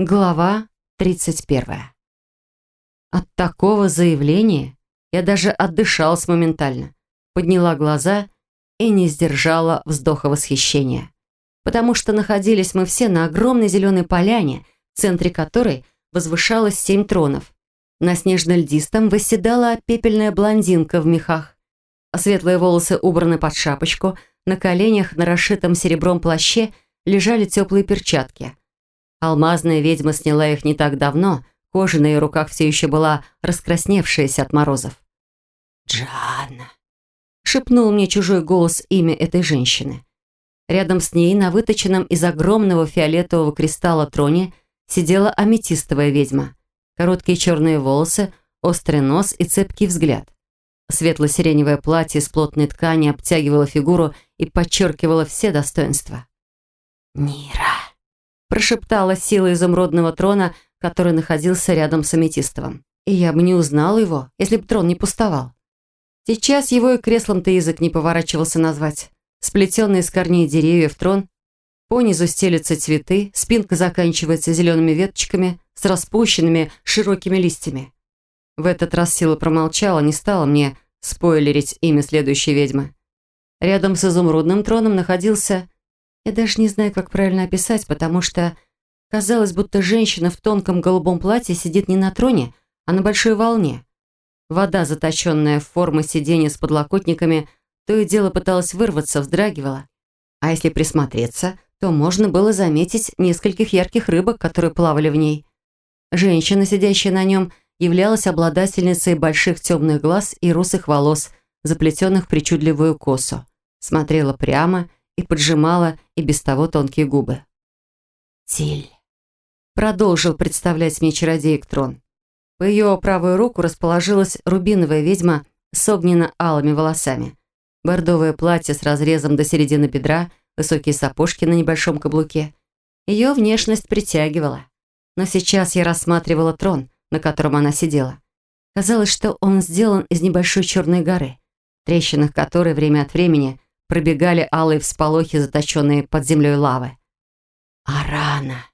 Глава 31. От такого заявления я даже отдышалась моментально, подняла глаза и не сдержала вздоха восхищения. Потому что находились мы все на огромной зеленой поляне, в центре которой возвышалось семь тронов. На снежно-льдистом восседала пепельная блондинка в мехах, а светлые волосы убраны под шапочку, на коленях на расшитом серебром плаще лежали теплые перчатки – Алмазная ведьма сняла их не так давно, кожа на ее руках все еще была раскрасневшаяся от морозов. «Джанна!» — шепнул мне чужой голос имя этой женщины. Рядом с ней на выточенном из огромного фиолетового кристалла троне сидела аметистовая ведьма. Короткие черные волосы, острый нос и цепкий взгляд. Светло-сиреневое платье из плотной ткани обтягивало фигуру и подчеркивало все достоинства. «Нира!» Прошептала сила изумрудного трона, который находился рядом с Аметистовым. И я бы не узнала его, если бы трон не пустовал. Сейчас его и креслом-то язык не поворачивался назвать. Сплетенный из корней деревьев трон, понизу стелятся цветы, спинка заканчивается зелеными веточками с распущенными широкими листьями. В этот раз сила промолчала, не стала мне спойлерить имя следующей ведьмы. Рядом с изумрудным троном находился я даже не знаю, как правильно описать, потому что казалось, будто женщина в тонком голубом платье сидит не на троне, а на большой волне. Вода, заточенная в форму сиденья с подлокотниками, то и дело пыталась вырваться, вздрагивала. А если присмотреться, то можно было заметить нескольких ярких рыбок, которые плавали в ней. Женщина, сидящая на нем, являлась обладательницей больших темных глаз и русых волос, заплетенных в причудливую косу. Смотрела прямо и поджимала и без того тонкие губы. «Тиль», — продолжил представлять мне чародеек трон. По ее правую руку расположилась рубиновая ведьма с огненно-алыми волосами. Бордовое платье с разрезом до середины бедра, высокие сапожки на небольшом каблуке. Ее внешность притягивала. Но сейчас я рассматривала трон, на котором она сидела. Казалось, что он сделан из небольшой черной горы, трещинах которой время от времени пробегали алые всполохи, заточенные под землей лавы. Арана.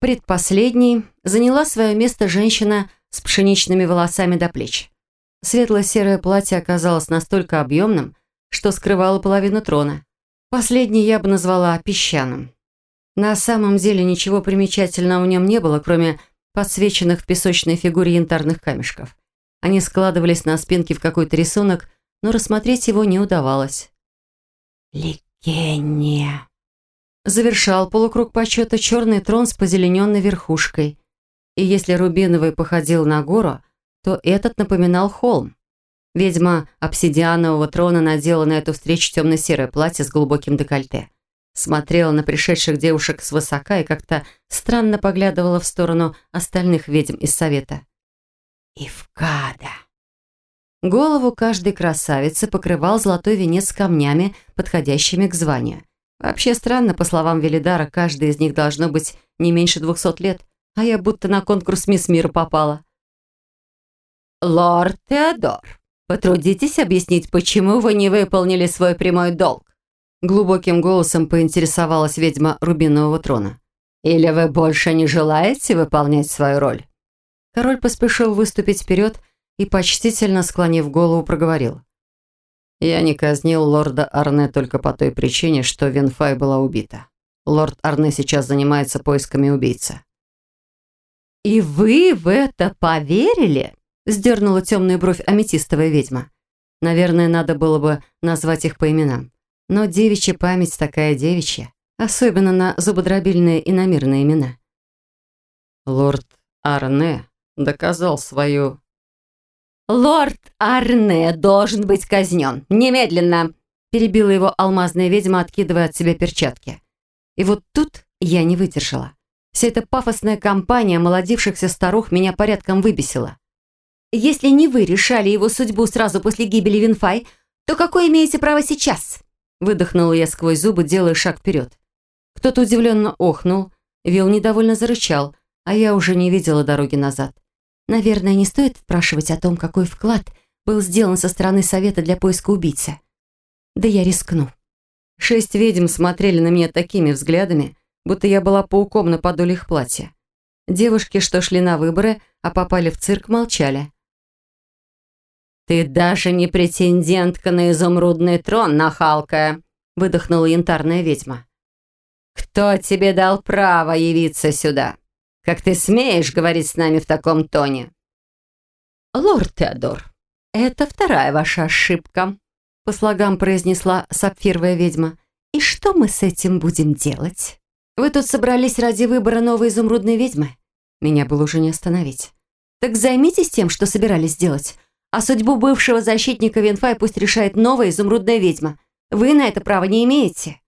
Предпоследней заняла свое место женщина с пшеничными волосами до плеч. Светло-серое платье оказалось настолько объемным, что скрывало половину трона. Последний я бы назвала песчаным. На самом деле ничего примечательного в нем не было, кроме подсвеченных в песочной фигуре янтарных камешков. Они складывались на спинке в какой-то рисунок, но рассмотреть его не удавалось. Ликения. Завершал полукруг почета черный трон с позелененной верхушкой. И если Рубиновый походил на гору, то этот напоминал холм. Ведьма обсидианового трона надела на эту встречу темно-серое платье с глубоким декольте. Смотрела на пришедших девушек свысока и как-то странно поглядывала в сторону остальных ведьм из совета. «Ивкада!» Голову каждой красавицы покрывал золотой венец с камнями, подходящими к званию. Вообще странно, по словам Велидара, каждая из них должно быть не меньше двухсот лет, а я будто на конкурс Мисс Мира попала. «Лорд Теодор, потрудитесь объяснить, почему вы не выполнили свой прямой долг?» Глубоким голосом поинтересовалась ведьма Рубинового трона. «Или вы больше не желаете выполнять свою роль?» Король поспешил выступить вперед и, почтительно склонив голову, проговорил. «Я не казнил лорда Арне только по той причине, что Винфай была убита. Лорд Арне сейчас занимается поисками убийцы». «И вы в это поверили?» – сдернула темную бровь аметистовая ведьма. Наверное, надо было бы назвать их по именам. Но девичья память такая девичья, особенно на зубодробильные иномирные имена. Лорд Арне доказал свою «Лорд Арне должен быть казнен. Немедленно!» Перебила его алмазная ведьма, откидывая от себя перчатки. И вот тут я не выдержала. Вся эта пафосная компания молодившихся старух меня порядком выбесила. «Если не вы решали его судьбу сразу после гибели Винфай, то какое имеете право сейчас?» Выдохнула я сквозь зубы, делая шаг вперед. Кто-то удивленно охнул, Вил недовольно зарычал, а я уже не видела дороги назад. Наверное, не стоит спрашивать о том, какой вклад был сделан со стороны Совета для поиска убийцы. Да я рискну. Шесть ведьм смотрели на меня такими взглядами, будто я была пауком на подоле их платья. Девушки, что шли на выборы, а попали в цирк, молчали. «Ты даже не претендентка на изумрудный трон, нахалка!» выдохнула янтарная ведьма. «Кто тебе дал право явиться сюда? Как ты смеешь говорить с нами в таком тоне?» «Лорд Теодор, это вторая ваша ошибка», по слогам произнесла сапфировая ведьма. «И что мы с этим будем делать?» «Вы тут собрались ради выбора новой изумрудной ведьмы?» Меня было уже не остановить. «Так займитесь тем, что собирались делать. А судьбу бывшего защитника Венфай пусть решает новая изумрудная ведьма. Вы на это права не имеете».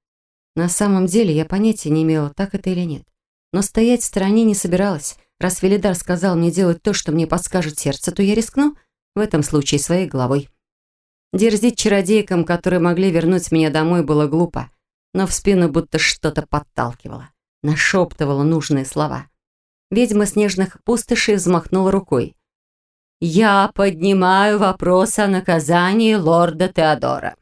На самом деле я понятия не имела, так это или нет. Но стоять в стороне не собиралась. Раз Велидар сказал мне делать то, что мне подскажет сердце, то я рискну, в этом случае своей головой. Дерзить чародейкам, которые могли вернуть меня домой, было глупо, но в спину будто что-то подталкивало, нашептывало нужные слова. Ведьма снежных пустошей взмахнула рукой. «Я поднимаю вопрос о наказании лорда Теодора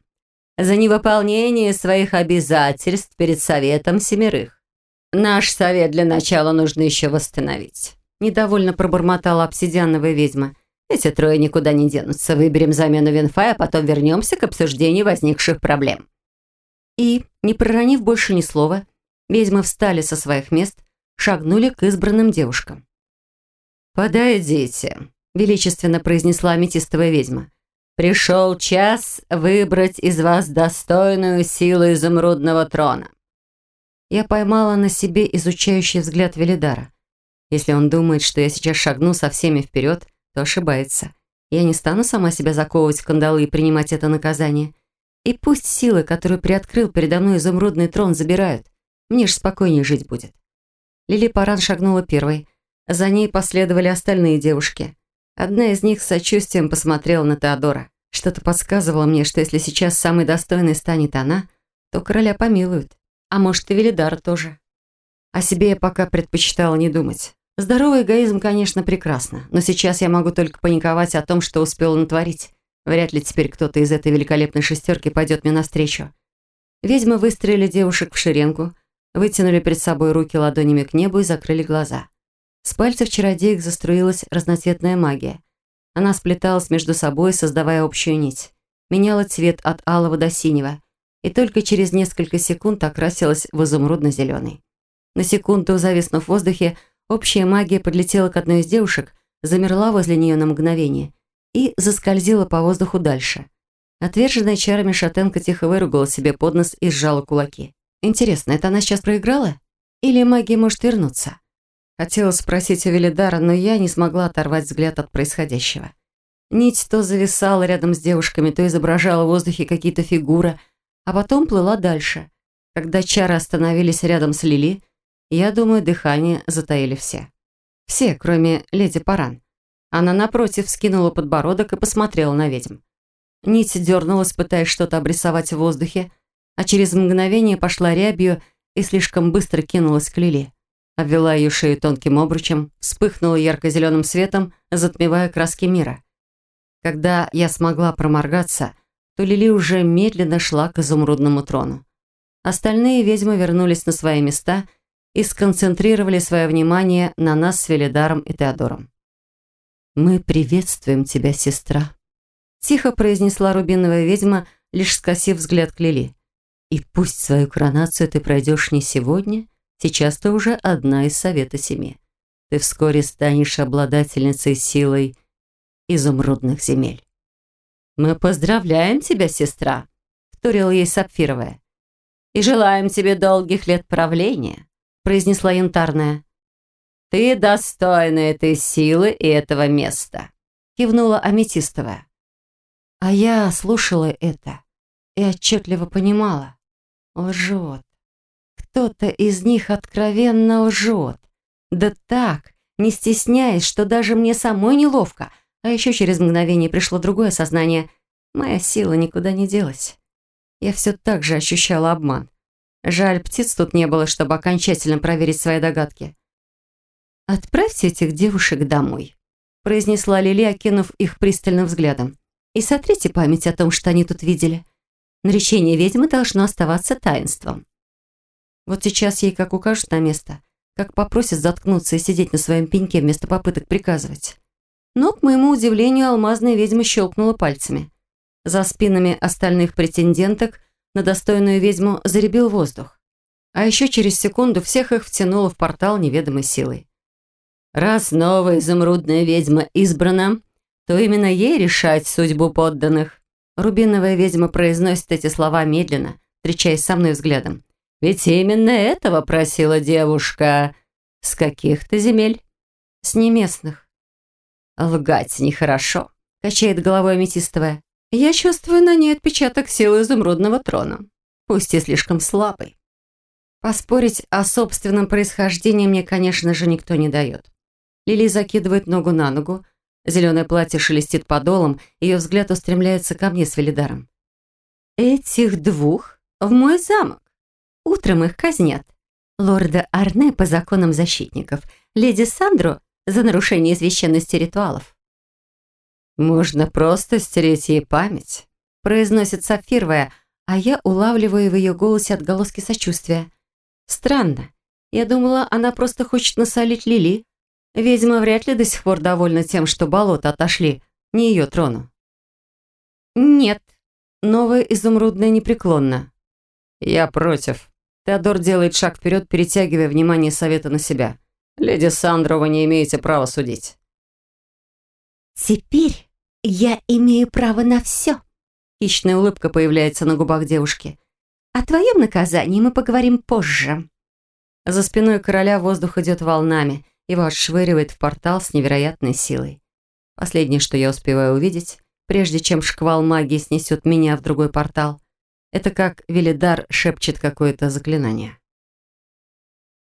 за невыполнение своих обязательств перед Советом Семерых. Наш совет для начала нужно еще восстановить». Недовольно пробормотала обсидиановая ведьма. «Эти трое никуда не денутся. Выберем замену Винфа, а потом вернемся к обсуждению возникших проблем». И, не проронив больше ни слова, ведьмы встали со своих мест, шагнули к избранным девушкам. «Подойдите», — величественно произнесла аметистовая ведьма. Пришел час выбрать из вас достойную силу изумрудного трона. Я поймала на себе изучающий взгляд Велидара. Если он думает, что я сейчас шагну со всеми вперед, то ошибается. Я не стану сама себя заковывать в кандалы и принимать это наказание. И пусть силы, которые приоткрыл передо мной изумрудный трон, забирают. Мне ж спокойнее жить будет. Лили Паран шагнула первой. За ней последовали остальные девушки. Одна из них с сочувствием посмотрела на Теодора. Что-то подсказывало мне, что если сейчас самой достойной станет она, то короля помилуют. А может, и Велидара тоже. О себе я пока предпочитала не думать. Здоровый эгоизм, конечно, прекрасно, но сейчас я могу только паниковать о том, что успела натворить. Вряд ли теперь кто-то из этой великолепной шестерки пойдет мне навстречу. Ведьмы выстроили девушек в шеренгу, вытянули перед собой руки ладонями к небу и закрыли глаза. С пальцев чародеек заструилась разноцветная магия. Она сплеталась между собой, создавая общую нить. Меняла цвет от алого до синего. И только через несколько секунд окрасилась в изумрудно-зеленый. На секунду, зависнув в воздухе, общая магия подлетела к одной из девушек, замерла возле нее на мгновение и заскользила по воздуху дальше. Отверженная чарами шатенка тихо выругала себе под нос и сжала кулаки. Интересно, это она сейчас проиграла? Или магия может вернуться? Хотела спросить у Велидара, но я не смогла оторвать взгляд от происходящего. Нить то зависала рядом с девушками, то изображала в воздухе какие-то фигуры, а потом плыла дальше. Когда чары остановились рядом с Лили, я думаю, дыхание затаили все. Все, кроме леди Паран. Она, напротив, скинула подбородок и посмотрела на ведьм. Нить дернулась, пытаясь что-то обрисовать в воздухе, а через мгновение пошла рябью и слишком быстро кинулась к Лили обвела ее шею тонким обручем, вспыхнула ярко-зеленым светом, затмевая краски мира. Когда я смогла проморгаться, то Лили уже медленно шла к изумрудному трону. Остальные ведьмы вернулись на свои места и сконцентрировали свое внимание на нас с Велидаром и Теодором. «Мы приветствуем тебя, сестра», — тихо произнесла рубиновая ведьма, лишь скосив взгляд к Лили. «И пусть свою коронацию ты пройдешь не сегодня, Сейчас ты уже одна из Совета Семи. Ты вскоре станешь обладательницей силой изумрудных земель. «Мы поздравляем тебя, сестра», — вторила ей Сапфировая. «И желаем тебе долгих лет правления», — произнесла Янтарная. «Ты достойна этой силы и этого места», — кивнула Аметистовая. А я слушала это и отчетливо понимала. Лжет. Кто-то из них откровенно лжет. Да так, не стесняясь, что даже мне самой неловко. А еще через мгновение пришло другое сознание. Моя сила никуда не делась. Я все так же ощущала обман. Жаль, птиц тут не было, чтобы окончательно проверить свои догадки. «Отправьте этих девушек домой», – произнесла Лили, окинув их пристальным взглядом. «И сотрите память о том, что они тут видели. Наречение ведьмы должно оставаться таинством». Вот сейчас ей как укажут на место, как попросит заткнуться и сидеть на своем пеньке вместо попыток приказывать. Но, к моему удивлению, алмазная ведьма щелкнула пальцами. За спинами остальных претенденток на достойную ведьму заребил воздух. А еще через секунду всех их втянуло в портал неведомой силой. Раз новая изумрудная ведьма избрана, то именно ей решать судьбу подданных. Рубиновая ведьма произносит эти слова медленно, встречаясь со мной взглядом. Ведь именно этого просила девушка. С каких то земель? С неместных. Лгать нехорошо, качает головой аметистовая. Я чувствую на ней отпечаток силы изумрудного трона, пусть и слишком слабый. Поспорить о собственном происхождении мне, конечно же, никто не дает. Лили закидывает ногу на ногу, зеленое платье шелестит подолом, ее взгляд устремляется ко мне с Велидаром. «Этих двух в мой замок. Утром их казнят. Лорда Арне по законам защитников, леди Сандру за нарушение священности ритуалов. «Можно просто стереть ей память», – произносит Сапфировая, а я улавливаю в ее голосе отголоски сочувствия. «Странно. Я думала, она просто хочет насолить Лили. Ведьма вряд ли до сих пор довольна тем, что болото отошли, не ее трону». «Нет». Новая изумрудная непреклонна. «Я против». Теодор делает шаг вперед, перетягивая внимание совета на себя. «Леди Сандра, вы не имеете права судить». «Теперь я имею право на все». Хищная улыбка появляется на губах девушки. «О твоем наказании мы поговорим позже». За спиной короля воздух идет волнами. Его отшвыривает в портал с невероятной силой. Последнее, что я успеваю увидеть, прежде чем шквал магии снесет меня в другой портал, это как Велидар шепчет какое-то заклинание.